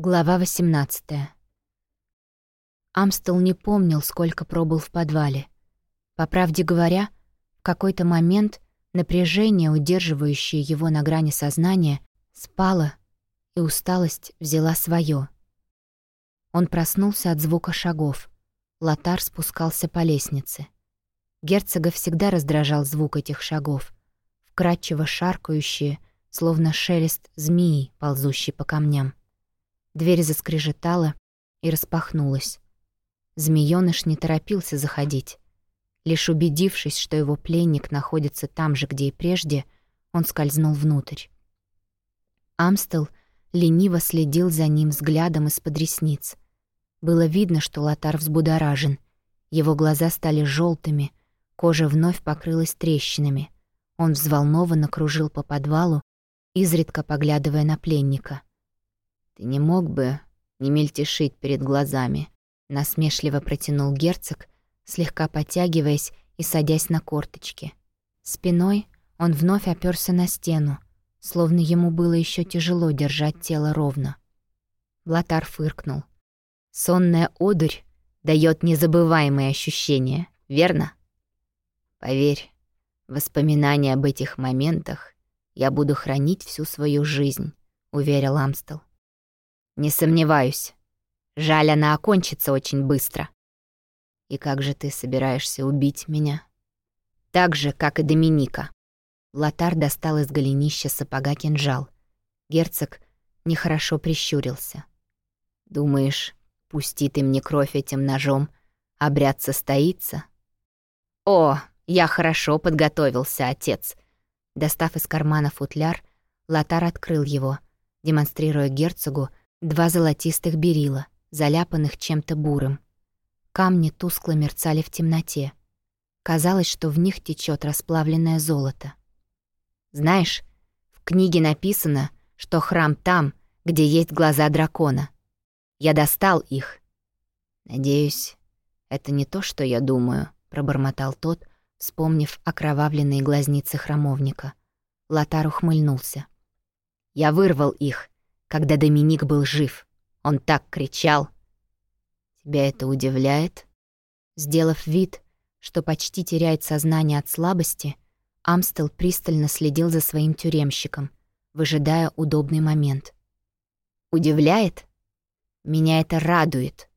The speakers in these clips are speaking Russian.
Глава 18 Амстел не помнил, сколько пробыл в подвале. По правде говоря, в какой-то момент напряжение, удерживающее его на грани сознания, спало, и усталость взяла свое. Он проснулся от звука шагов. Лотар спускался по лестнице. Герцога всегда раздражал звук этих шагов, вкрадчиво шаркающие, словно шелест змеи, ползущей по камням. Дверь заскрежетала и распахнулась. Змеёныш не торопился заходить. Лишь убедившись, что его пленник находится там же, где и прежде, он скользнул внутрь. Амстел лениво следил за ним взглядом из-под ресниц. Было видно, что Лотар взбудоражен. Его глаза стали желтыми, кожа вновь покрылась трещинами. Он взволнованно кружил по подвалу, изредка поглядывая на пленника. «Ты не мог бы не мельтешить перед глазами?» Насмешливо протянул герцог, слегка потягиваясь и садясь на корточки. Спиной он вновь оперся на стену, словно ему было еще тяжело держать тело ровно. Блатар фыркнул. «Сонная одурь дает незабываемые ощущения, верно?» «Поверь, воспоминания об этих моментах я буду хранить всю свою жизнь», — уверил Амстел. «Не сомневаюсь. Жаль, она окончится очень быстро». «И как же ты собираешься убить меня?» «Так же, как и Доминика». Лотар достал из голенища сапога кинжал. Герцог нехорошо прищурился. «Думаешь, пусти ты мне кровь этим ножом, обряд состоится?» «О, я хорошо подготовился, отец!» Достав из кармана футляр, Лотар открыл его, демонстрируя герцогу Два золотистых берила, заляпанных чем-то бурым. Камни тускло мерцали в темноте. Казалось, что в них течет расплавленное золото. «Знаешь, в книге написано, что храм там, где есть глаза дракона. Я достал их». «Надеюсь, это не то, что я думаю», — пробормотал тот, вспомнив окровавленные глазницы храмовника. Лотар ухмыльнулся. «Я вырвал их когда Доминик был жив. Он так кричал. Тебя это удивляет? Сделав вид, что почти теряет сознание от слабости, Амстел пристально следил за своим тюремщиком, выжидая удобный момент. «Удивляет? Меня это радует!»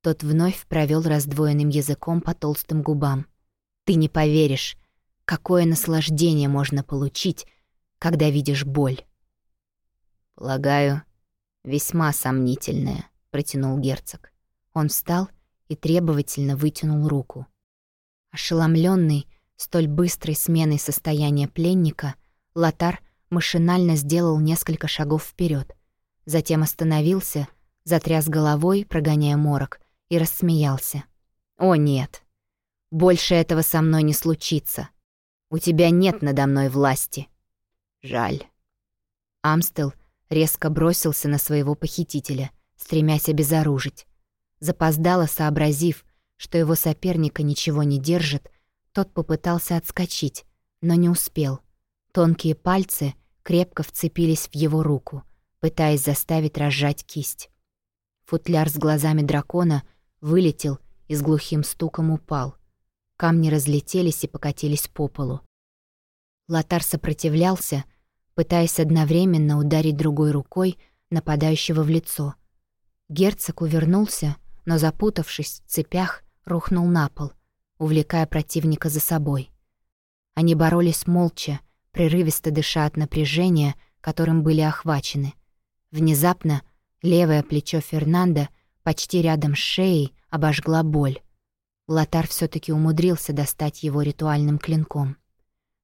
Тот вновь провел раздвоенным языком по толстым губам. «Ты не поверишь, какое наслаждение можно получить, когда видишь боль!» «Полагаю, весьма сомнительное», — протянул герцог. Он встал и требовательно вытянул руку. Ошеломленный столь быстрой сменой состояния пленника, Лотар машинально сделал несколько шагов вперед, затем остановился, затряс головой, прогоняя морок, и рассмеялся. «О, нет! Больше этого со мной не случится. У тебя нет надо мной власти. Жаль». Амстел — резко бросился на своего похитителя, стремясь обезоружить. Запоздало сообразив, что его соперника ничего не держит, тот попытался отскочить, но не успел. Тонкие пальцы крепко вцепились в его руку, пытаясь заставить разжать кисть. Футляр с глазами дракона вылетел и с глухим стуком упал. Камни разлетелись и покатились по полу. Лотар сопротивлялся, пытаясь одновременно ударить другой рукой нападающего в лицо. Герцог увернулся, но, запутавшись в цепях, рухнул на пол, увлекая противника за собой. Они боролись молча, прерывисто дыша от напряжения, которым были охвачены. Внезапно левое плечо Фернанда почти рядом с шеей обожгла боль. Лотар все таки умудрился достать его ритуальным клинком.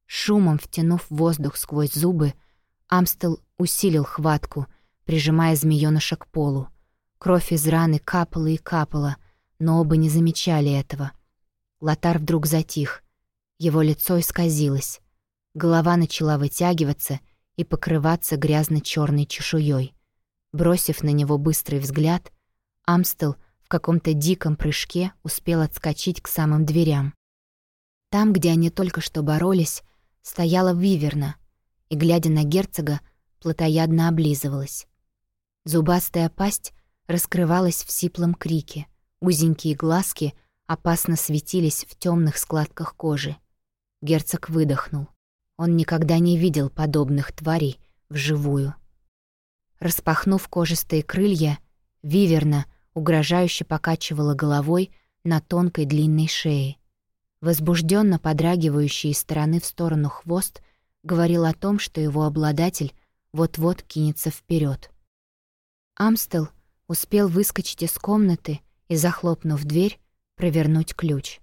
Шумом втянув воздух сквозь зубы, Амстел усилил хватку, прижимая змеёныша к полу. Кровь из раны капала и капала, но оба не замечали этого. Лотар вдруг затих. Его лицо исказилось. Голова начала вытягиваться и покрываться грязно черной чешуей. Бросив на него быстрый взгляд, Амстел в каком-то диком прыжке успел отскочить к самым дверям. Там, где они только что боролись, стояла Виверна и, глядя на герцога, плотоядно облизывалась. Зубастая пасть раскрывалась в сиплом крике. Узенькие глазки опасно светились в темных складках кожи. Герцог выдохнул. Он никогда не видел подобных тварей вживую. Распахнув кожистые крылья, Виверна угрожающе покачивала головой на тонкой длинной шее. Возбужденно подрагивающий из стороны в сторону хвост говорил о том, что его обладатель вот-вот кинется вперед. Амстел успел выскочить из комнаты и, захлопнув дверь, провернуть ключ.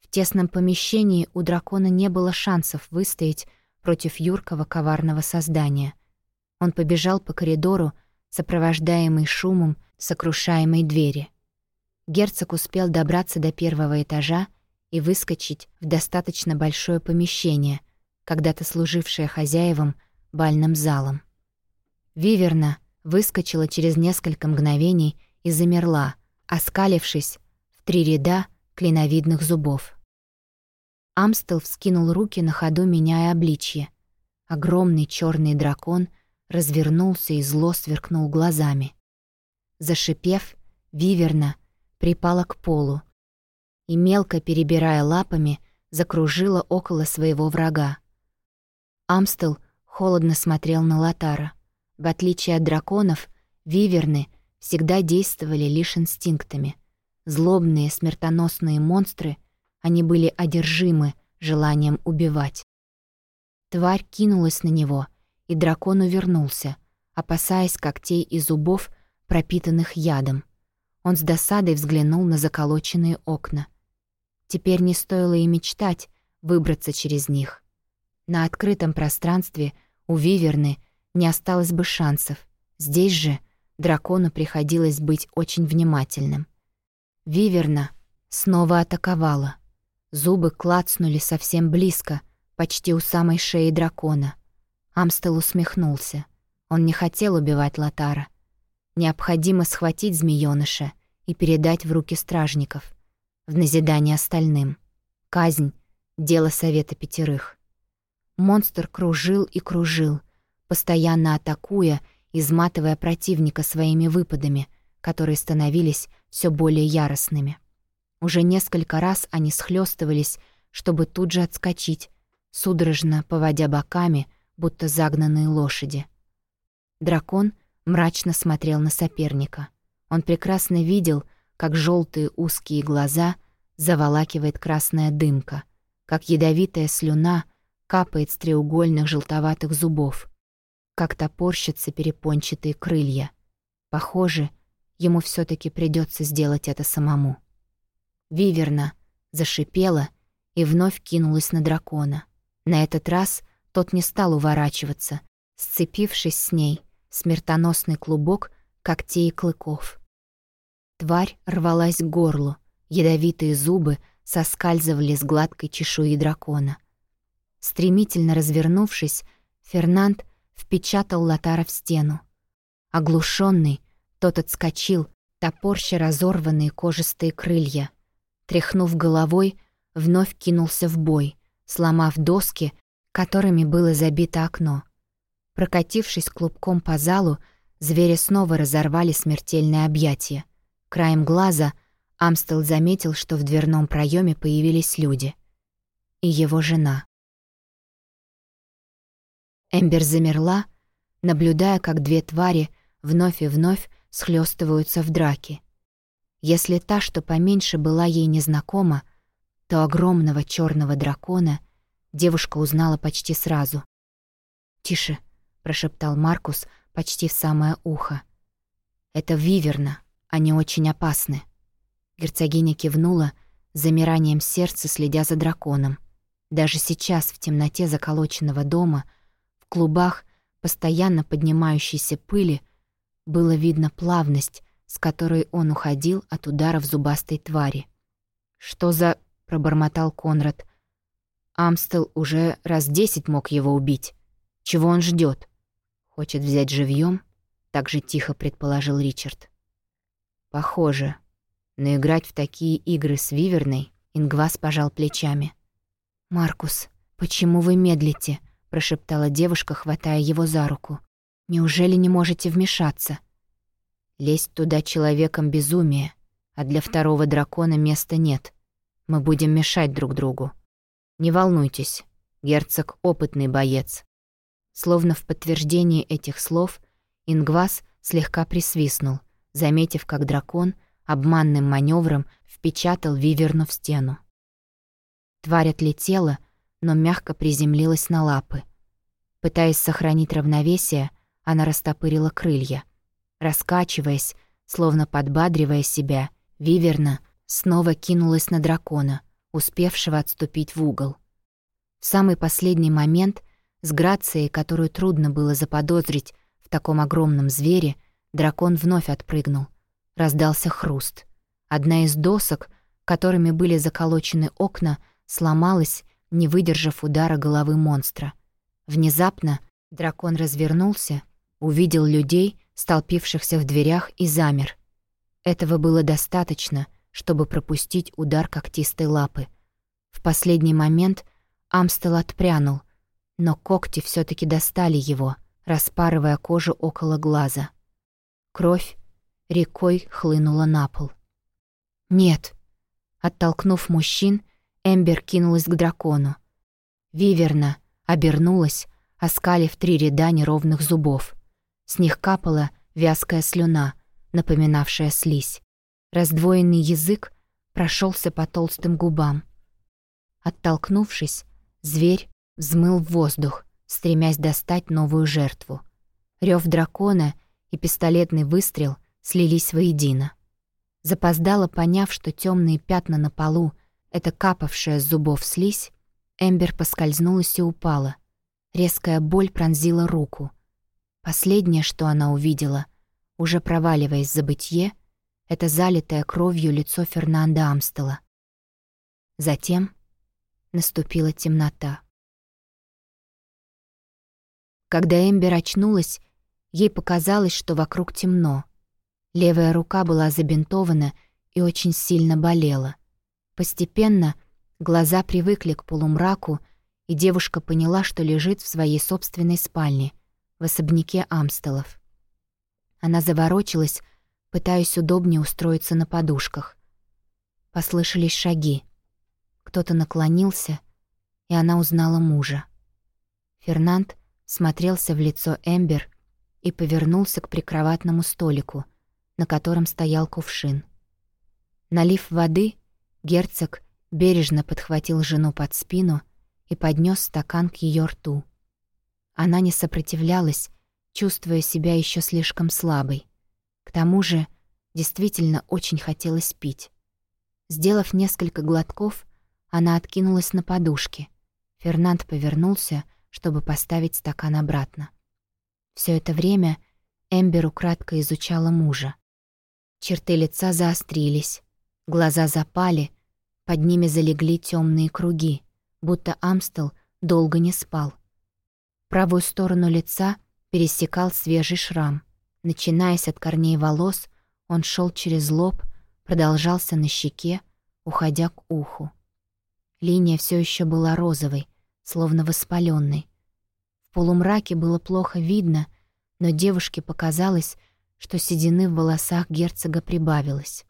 В тесном помещении у дракона не было шансов выстоять против юркого коварного создания. Он побежал по коридору, сопровождаемый шумом сокрушаемой двери. Герцог успел добраться до первого этажа и выскочить в достаточно большое помещение, когда-то служившее хозяевам бальным залом. Виверна выскочила через несколько мгновений и замерла, оскалившись в три ряда клиновидных зубов. Амстел вскинул руки на ходу, меняя обличье. Огромный черный дракон развернулся и зло сверкнул глазами. Зашипев, виверна припала к полу и, мелко перебирая лапами, закружила около своего врага. Амстел холодно смотрел на Латара. В отличие от драконов, виверны всегда действовали лишь инстинктами. Злобные, смертоносные монстры, они были одержимы желанием убивать. Тварь кинулась на него, и дракон увернулся, опасаясь когтей и зубов, пропитанных ядом. Он с досадой взглянул на заколоченные окна. Теперь не стоило и мечтать выбраться через них. На открытом пространстве у Виверны не осталось бы шансов. Здесь же дракону приходилось быть очень внимательным. Виверна снова атаковала. Зубы клацнули совсем близко, почти у самой шеи дракона. Амстел усмехнулся. Он не хотел убивать Латара. Необходимо схватить змеёныша и передать в руки стражников. В назидание остальным. Казнь — дело Совета Пятерых. Монстр кружил и кружил, постоянно атакуя, изматывая противника своими выпадами, которые становились все более яростными. Уже несколько раз они схлестывались, чтобы тут же отскочить, судорожно поводя боками, будто загнанные лошади. Дракон мрачно смотрел на соперника. Он прекрасно видел, как желтые узкие глаза заволакивает красная дымка, как ядовитая слюна капает с треугольных желтоватых зубов, как топорщатся перепончатые крылья. Похоже, ему все таки придется сделать это самому. Виверна зашипела и вновь кинулась на дракона. На этот раз тот не стал уворачиваться, сцепившись с ней, смертоносный клубок когтей и клыков. Тварь рвалась к горлу, ядовитые зубы соскальзывали с гладкой чешуи дракона. Стремительно развернувшись, Фернанд впечатал Лотара в стену. Оглушенный, тот отскочил, топорща разорванные кожистые крылья. Тряхнув головой, вновь кинулся в бой, сломав доски, которыми было забито окно. Прокатившись клубком по залу, звери снова разорвали смертельное объятие. Краем глаза Амстел заметил, что в дверном проеме появились люди. И его жена. Эмбер замерла, наблюдая, как две твари вновь и вновь схлестываются в драке. Если та, что поменьше, была ей незнакома, то огромного черного дракона девушка узнала почти сразу. «Тише», — прошептал Маркус почти в самое ухо. «Это Виверна, они очень опасны». Герцогиня кивнула, замиранием сердца следя за драконом. Даже сейчас, в темноте заколоченного дома — клубах постоянно поднимающейся пыли было видно плавность, с которой он уходил от ударов зубастой твари. «Что за...» — пробормотал Конрад. «Амстел уже раз десять мог его убить. Чего он ждет? Хочет взять живьем? так же тихо предположил Ричард. «Похоже. Но играть в такие игры с Виверной...» Ингвас пожал плечами. «Маркус, почему вы медлите?» Прошептала девушка, хватая его за руку. Неужели не можете вмешаться? Лезть туда человеком безумие, а для второго дракона места нет. Мы будем мешать друг другу. Не волнуйтесь, герцог — опытный боец. Словно в подтверждении этих слов Ингвас слегка присвистнул, заметив, как дракон обманным маневром впечатал Виверну в стену. Тварь отлетела, но мягко приземлилась на лапы. Пытаясь сохранить равновесие, она растопырила крылья. Раскачиваясь, словно подбадривая себя, Виверна снова кинулась на дракона, успевшего отступить в угол. В самый последний момент, с грацией, которую трудно было заподозрить в таком огромном звере, дракон вновь отпрыгнул. Раздался хруст. Одна из досок, которыми были заколочены окна, сломалась, не выдержав удара головы монстра. Внезапно дракон развернулся, увидел людей, столпившихся в дверях, и замер. Этого было достаточно, чтобы пропустить удар когтистой лапы. В последний момент Амстел отпрянул, но когти все таки достали его, распарывая кожу около глаза. Кровь рекой хлынула на пол. «Нет!» Оттолкнув мужчин, Эмбер кинулась к дракону. Виверна обернулась, оскалив три ряда неровных зубов. С них капала вязкая слюна, напоминавшая слизь. Раздвоенный язык прошелся по толстым губам. Оттолкнувшись, зверь взмыл в воздух, стремясь достать новую жертву. Рев дракона и пистолетный выстрел слились воедино. Запоздало поняв, что темные пятна на полу эта капавшая с зубов слизь, Эмбер поскользнулась и упала. Резкая боль пронзила руку. Последнее, что она увидела, уже проваливаясь в забытье, это залитое кровью лицо Фернанда Амстела. Затем наступила темнота. Когда Эмбер очнулась, ей показалось, что вокруг темно. Левая рука была забинтована и очень сильно болела. Постепенно глаза привыкли к полумраку, и девушка поняла, что лежит в своей собственной спальне, в особняке Амстелов. Она заворочилась, пытаясь удобнее устроиться на подушках. Послышались шаги. Кто-то наклонился, и она узнала мужа. Фернанд смотрелся в лицо Эмбер и повернулся к прикроватному столику, на котором стоял кувшин. Налив воды, Герцог бережно подхватил жену под спину и поднес стакан к ее рту. Она не сопротивлялась, чувствуя себя еще слишком слабой. К тому же действительно очень хотелось пить. Сделав несколько глотков, она откинулась на подушке. Фернанд повернулся, чтобы поставить стакан обратно. Все это время Эмбер украдко изучала мужа. Черты лица заострились, Глаза запали, под ними залегли темные круги, будто Амстел долго не спал. Правую сторону лица пересекал свежий шрам. Начинаясь от корней волос, он шел через лоб, продолжался на щеке, уходя к уху. Линия все еще была розовой, словно воспаленной. В полумраке было плохо видно, но девушке показалось, что седины в волосах герцога прибавилось.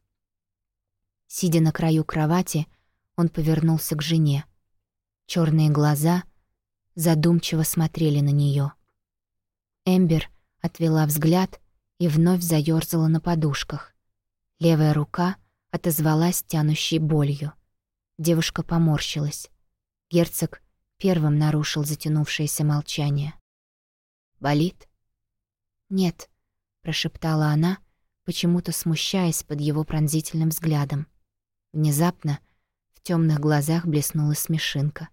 Сидя на краю кровати, он повернулся к жене. Черные глаза задумчиво смотрели на нее. Эмбер отвела взгляд и вновь заёрзала на подушках. Левая рука отозвалась тянущей болью. Девушка поморщилась. Герцог первым нарушил затянувшееся молчание. «Болит?» «Нет», — прошептала она, почему-то смущаясь под его пронзительным взглядом. Внезапно в темных глазах блеснула смешинка.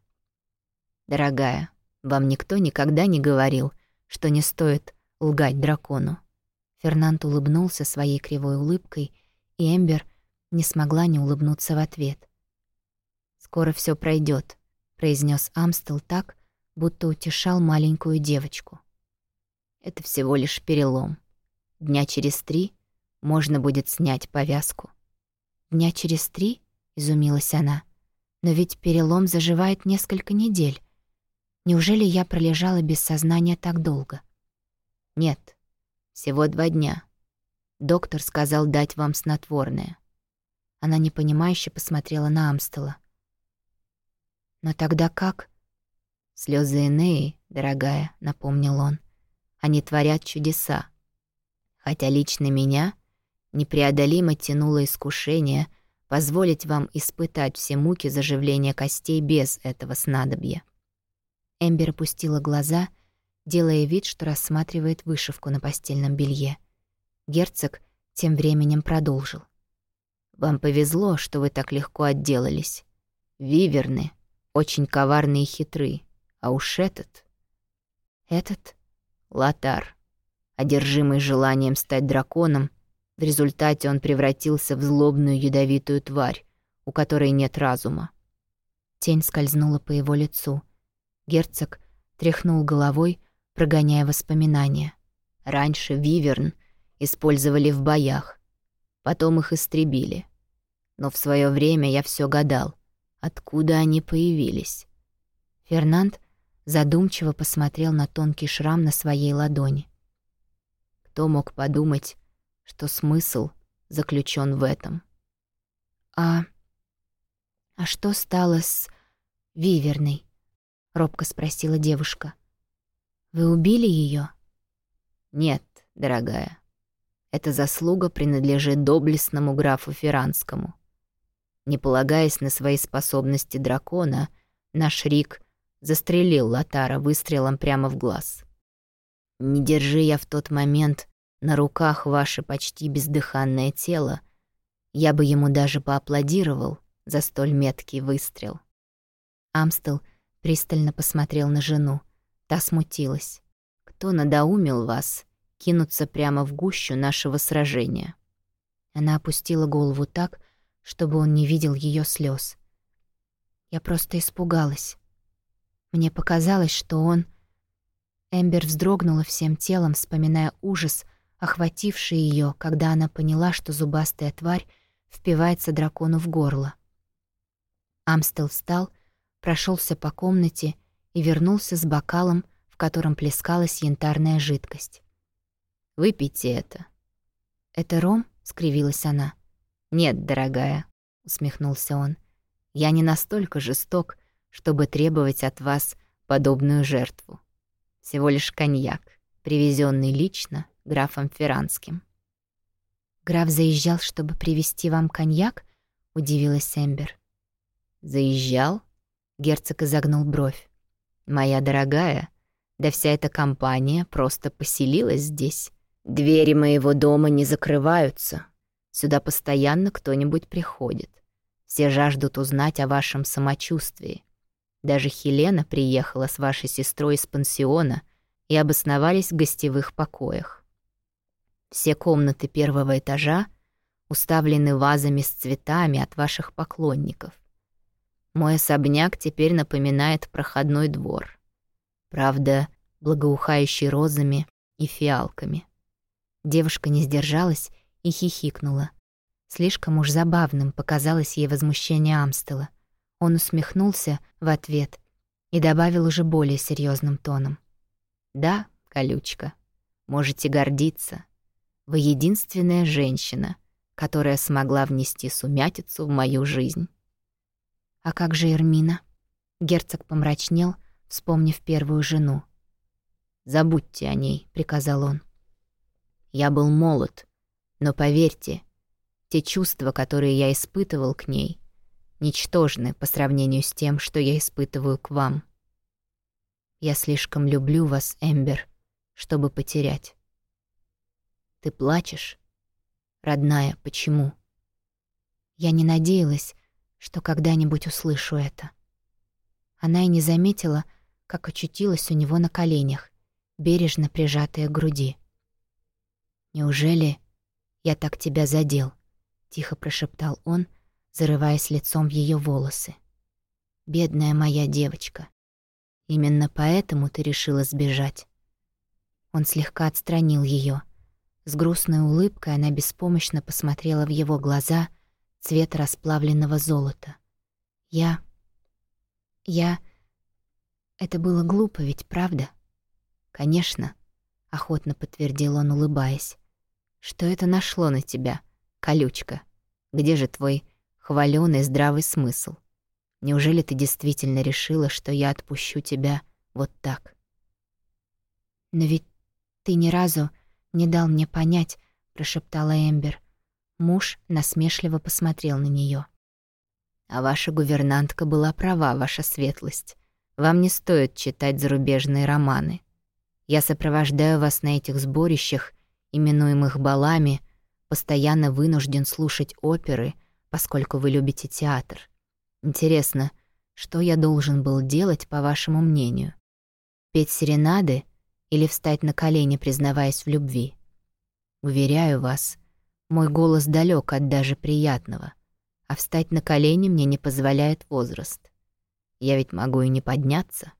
«Дорогая, вам никто никогда не говорил, что не стоит лгать дракону». Фернанд улыбнулся своей кривой улыбкой, и Эмбер не смогла не улыбнуться в ответ. «Скоро все пройдет, произнес Амстел так, будто утешал маленькую девочку. «Это всего лишь перелом. Дня через три можно будет снять повязку». «Дня через три?» — изумилась она. «Но ведь перелом заживает несколько недель. Неужели я пролежала без сознания так долго?» Нет, всего два дня. Доктор сказал дать вам снотворное. Она непонимающе посмотрела на Амстела. «Но тогда как?» «Слёзы Энеи, дорогая», — напомнил он. «Они творят чудеса. Хотя лично меня непреодолимо тянуло искушение позволить вам испытать все муки заживления костей без этого снадобья». Эмбер опустила глаза, делая вид, что рассматривает вышивку на постельном белье. Герцог тем временем продолжил. «Вам повезло, что вы так легко отделались. Виверны очень коварные и хитры, а уж этот...» «Этот?» «Лотар. Одержимый желанием стать драконом, в результате он превратился в злобную ядовитую тварь, у которой нет разума. Тень скользнула по его лицу. Герцог тряхнул головой, прогоняя воспоминания. Раньше Виверн использовали в боях, потом их истребили. Но в свое время я все гадал, откуда они появились. Фернанд задумчиво посмотрел на тонкий шрам на своей ладони. Кто мог подумать, что смысл заключен в этом? А... А что стало с Виверной? робко спросила девушка. Вы убили ее? Нет, дорогая. Эта заслуга принадлежит доблестному графу Феранскому. Не полагаясь на свои способности дракона, наш Рик застрелил Латара выстрелом прямо в глаз. Не держи я в тот момент на руках ваше почти бездыханное тело, я бы ему даже поаплодировал за столь меткий выстрел. Амстел пристально посмотрел на жену. Та смутилась. «Кто надоумил вас кинуться прямо в гущу нашего сражения?» Она опустила голову так, чтобы он не видел ее слез. Я просто испугалась. Мне показалось, что он... Эмбер вздрогнула всем телом, вспоминая ужас, охвативший ее, когда она поняла, что зубастая тварь впивается дракону в горло. Амстел встал, прошелся по комнате и вернулся с бокалом, в котором плескалась янтарная жидкость. «Выпейте это». «Это ром?» — скривилась она. «Нет, дорогая», — усмехнулся он. «Я не настолько жесток, чтобы требовать от вас подобную жертву. Всего лишь коньяк, привезенный лично графом Ферранским. «Граф заезжал, чтобы привезти вам коньяк?» — удивилась Эмбер. «Заезжал?» — герцог изогнул бровь. «Моя дорогая, да вся эта компания просто поселилась здесь. Двери моего дома не закрываются. Сюда постоянно кто-нибудь приходит. Все жаждут узнать о вашем самочувствии. Даже Хелена приехала с вашей сестрой из пансиона и обосновались в гостевых покоях. Все комнаты первого этажа уставлены вазами с цветами от ваших поклонников. Мой особняк теперь напоминает проходной двор. Правда, благоухающий розами и фиалками. Девушка не сдержалась и хихикнула. Слишком уж забавным показалось ей возмущение Амстела. Он усмехнулся в ответ и добавил уже более серьезным тоном. «Да, колючка, можете гордиться. Вы единственная женщина, которая смогла внести сумятицу в мою жизнь. А как же Эрмина? Герцог помрачнел, вспомнив первую жену. «Забудьте о ней», — приказал он. «Я был молод, но поверьте, те чувства, которые я испытывал к ней, ничтожны по сравнению с тем, что я испытываю к вам. Я слишком люблю вас, Эмбер, чтобы потерять. Ты плачешь? Родная, почему? Я не надеялась, что когда-нибудь услышу это. Она и не заметила, как очутилась у него на коленях, бережно прижатая к груди. «Неужели я так тебя задел?» — тихо прошептал он, зарываясь лицом в ее волосы. «Бедная моя девочка. Именно поэтому ты решила сбежать». Он слегка отстранил ее, с грустной улыбкой она беспомощно посмотрела в его глаза цвета расплавленного золота. «Я... я... Это было глупо ведь, правда?» «Конечно. — охотно подтвердил он, улыбаясь. «Что это нашло на тебя, колючка? Где же твой хвалёный здравый смысл? Неужели ты действительно решила, что я отпущу тебя вот так?» «Но ведь ты ни разу не дал мне понять», — прошептала Эмбер. Муж насмешливо посмотрел на нее. «А ваша гувернантка была права, ваша светлость. Вам не стоит читать зарубежные романы. Я сопровождаю вас на этих сборищах, именуемых балами, постоянно вынужден слушать оперы, поскольку вы любите театр. Интересно, что я должен был делать, по вашему мнению? Петь серенады или встать на колени, признаваясь в любви? Уверяю вас, мой голос далек от даже приятного, а встать на колени мне не позволяет возраст. Я ведь могу и не подняться.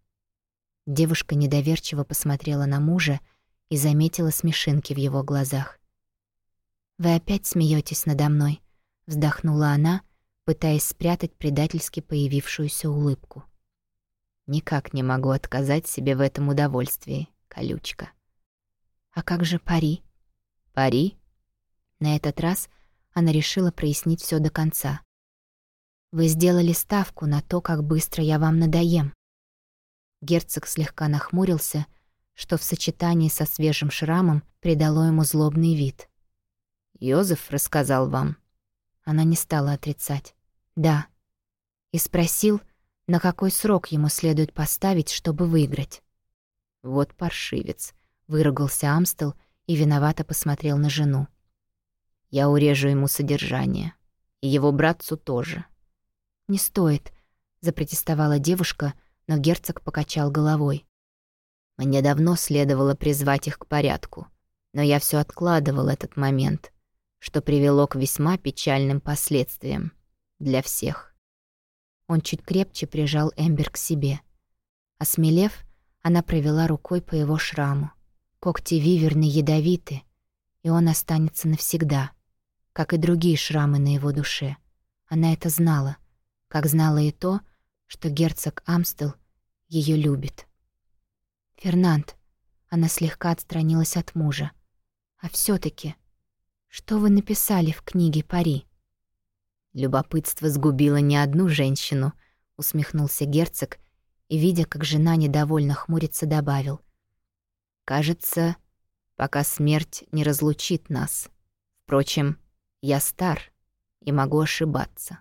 Девушка недоверчиво посмотрела на мужа и заметила смешинки в его глазах. «Вы опять смеетесь надо мной», — вздохнула она, пытаясь спрятать предательски появившуюся улыбку. «Никак не могу отказать себе в этом удовольствии, колючка». «А как же пари?» «Пари?» На этот раз она решила прояснить все до конца. «Вы сделали ставку на то, как быстро я вам надоем. Герцог слегка нахмурился, что в сочетании со свежим шрамом придало ему злобный вид. «Йозеф рассказал вам?» Она не стала отрицать. «Да». И спросил, на какой срок ему следует поставить, чтобы выиграть. «Вот паршивец», — выругался Амстел и виновато посмотрел на жену. «Я урежу ему содержание. И его братцу тоже». «Не стоит», — запротестовала девушка, — но герцог покачал головой. Мне давно следовало призвать их к порядку, но я все откладывал этот момент, что привело к весьма печальным последствиям для всех. Он чуть крепче прижал Эмбер к себе. Осмелев, она провела рукой по его шраму. Когти виверны ядовиты, и он останется навсегда, как и другие шрамы на его душе. Она это знала, как знала и то, что герцог Амстел ее любит. «Фернанд», — она слегка отстранилась от мужа, «а все таки что вы написали в книге «Пари»?» «Любопытство сгубило не одну женщину», — усмехнулся герцог и, видя, как жена недовольно хмурится, добавил. «Кажется, пока смерть не разлучит нас. Впрочем, я стар и могу ошибаться».